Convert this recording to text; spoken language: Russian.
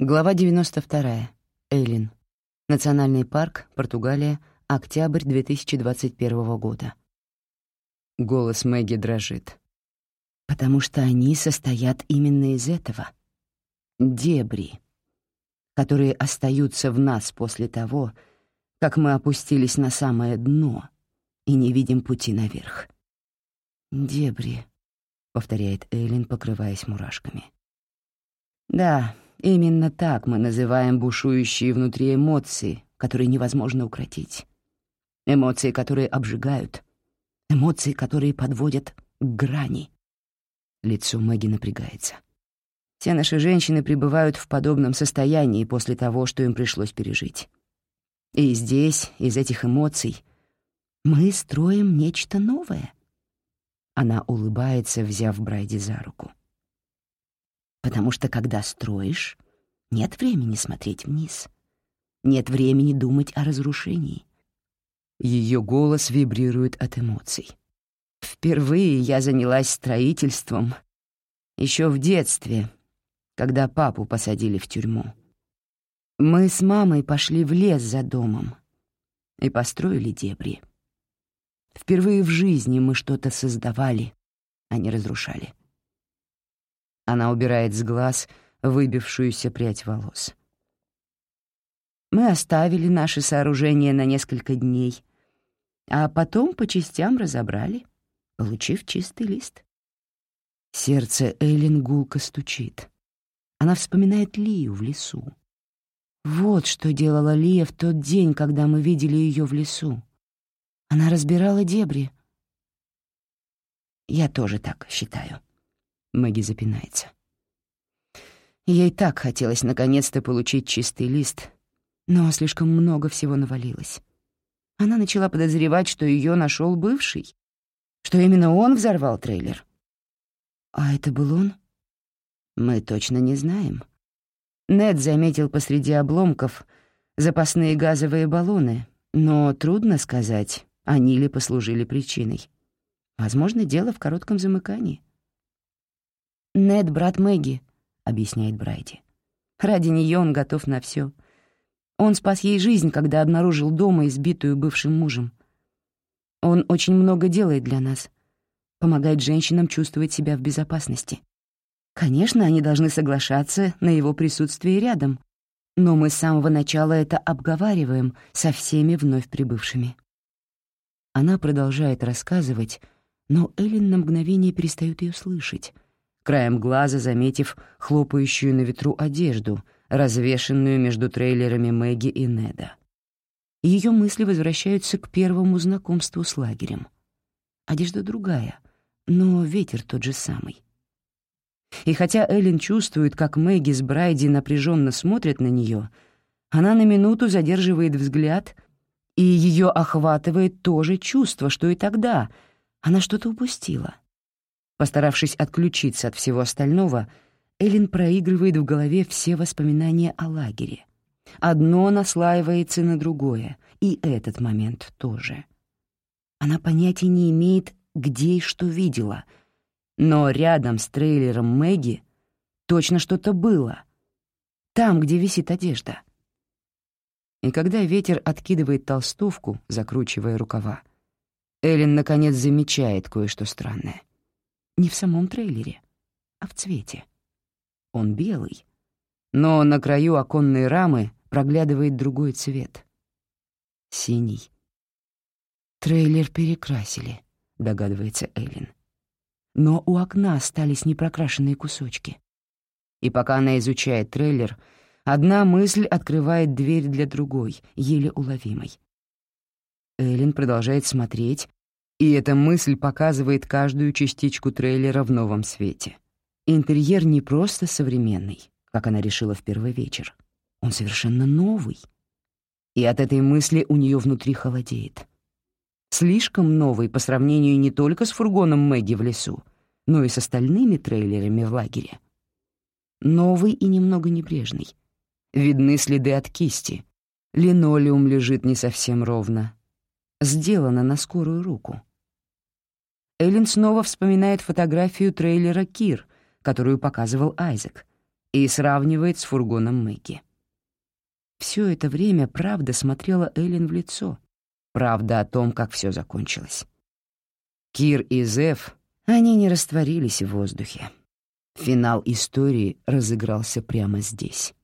Глава 92. Эйлин. Национальный парк, Португалия, октябрь 2021 года. Голос Мэгги дрожит. Потому что они состоят именно из этого. Дебри, которые остаются в нас после того, как мы опустились на самое дно и не видим пути наверх. «Дебри», — повторяет Эйлин, покрываясь мурашками. «Да, Именно так мы называем бушующие внутри эмоции, которые невозможно укротить. Эмоции, которые обжигают. Эмоции, которые подводят к грани. Лицо Мэгги напрягается. Все наши женщины пребывают в подобном состоянии после того, что им пришлось пережить. И здесь, из этих эмоций, мы строим нечто новое. Она улыбается, взяв Брайди за руку потому что когда строишь, нет времени смотреть вниз, нет времени думать о разрушении. Ее голос вибрирует от эмоций. Впервые я занялась строительством еще в детстве, когда папу посадили в тюрьму. Мы с мамой пошли в лес за домом и построили дебри. Впервые в жизни мы что-то создавали, а не разрушали. Она убирает с глаз выбившуюся прядь волос. Мы оставили наше сооружение на несколько дней, а потом по частям разобрали, получив чистый лист. Сердце Эйлин гулко стучит. Она вспоминает Лию в лесу. Вот что делала Лия в тот день, когда мы видели ее в лесу. Она разбирала дебри. Я тоже так считаю. Мэгги запинается. Ей так хотелось наконец-то получить чистый лист, но слишком много всего навалилось. Она начала подозревать, что ее нашел бывший, что именно он взорвал трейлер. А это был он? Мы точно не знаем. Нед заметил посреди обломков запасные газовые баллоны, но трудно сказать, они ли послужили причиной. Возможно, дело в коротком замыкании. «Нед — брат Мэгги», — объясняет Брайди. «Ради нее он готов на все. Он спас ей жизнь, когда обнаружил дома избитую бывшим мужем. Он очень много делает для нас, помогает женщинам чувствовать себя в безопасности. Конечно, они должны соглашаться на его присутствие рядом, но мы с самого начала это обговариваем со всеми вновь прибывшими». Она продолжает рассказывать, но Эллен на мгновение перестает ее слышать — краем глаза заметив хлопающую на ветру одежду, развешенную между трейлерами Мэгги и Неда. Ее мысли возвращаются к первому знакомству с лагерем. Одежда другая, но ветер тот же самый. И хотя Эллен чувствует, как Мэгги с Брайди напряженно смотрят на нее, она на минуту задерживает взгляд, и ее охватывает то же чувство, что и тогда. Она что-то упустила — Постаравшись отключиться от всего остального, Эллен проигрывает в голове все воспоминания о лагере. Одно наслаивается на другое, и этот момент тоже. Она понятия не имеет, где и что видела, но рядом с трейлером Мэгги точно что-то было. Там, где висит одежда. И когда ветер откидывает толстовку, закручивая рукава, Эллен наконец замечает кое-что странное. Не в самом трейлере, а в цвете. Он белый, но на краю оконной рамы проглядывает другой цвет — синий. «Трейлер перекрасили», — догадывается Эллен. Но у окна остались непрокрашенные кусочки. И пока она изучает трейлер, одна мысль открывает дверь для другой, еле уловимой. Эллен продолжает смотреть, и эта мысль показывает каждую частичку трейлера в новом свете. Интерьер не просто современный, как она решила в первый вечер. Он совершенно новый. И от этой мысли у нее внутри холодеет. Слишком новый по сравнению не только с фургоном Мэгги в лесу, но и с остальными трейлерами в лагере. Новый и немного небрежный. Видны следы от кисти. Линолеум лежит не совсем ровно. Сделано на скорую руку. Эллен снова вспоминает фотографию трейлера «Кир», которую показывал Айзек, и сравнивает с фургоном Мэгги. Все это время правда смотрела Эллен в лицо. Правда о том, как все закончилось. Кир и Зев, они не растворились в воздухе. Финал истории разыгрался прямо здесь.